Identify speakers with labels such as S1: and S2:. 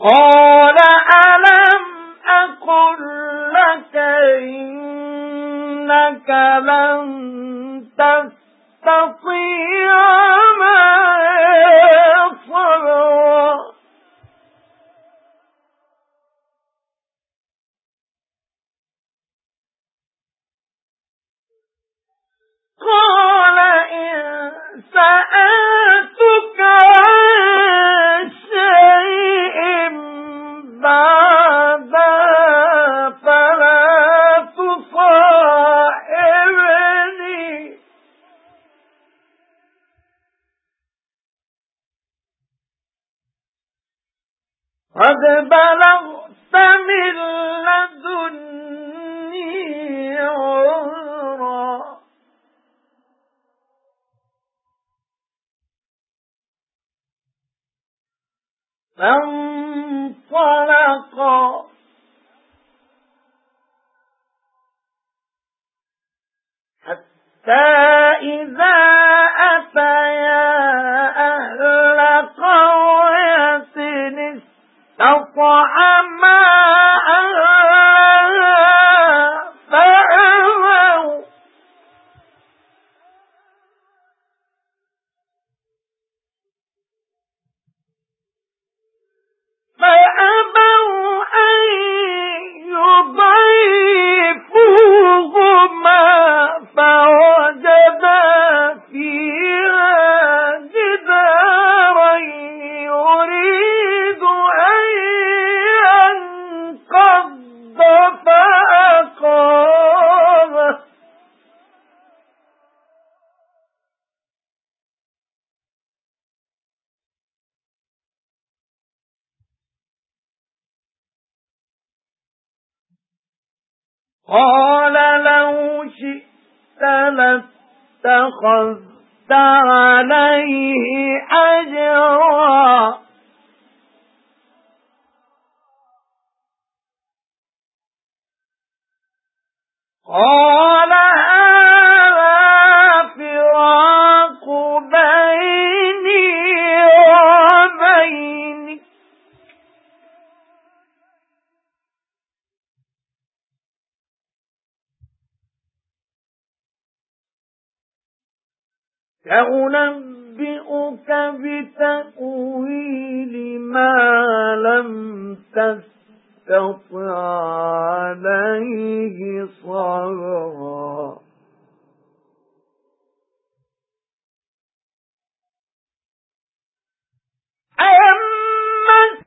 S1: قال ألم أقل لك إنك لن تستطيع قد بلغت من لدني عذرا. فانطلقا حتى إذا أتيا قال لو شئت لاتخذت عليه أجرا. قال سأنبئك بتأويل ما لم تستطع عليه صبرا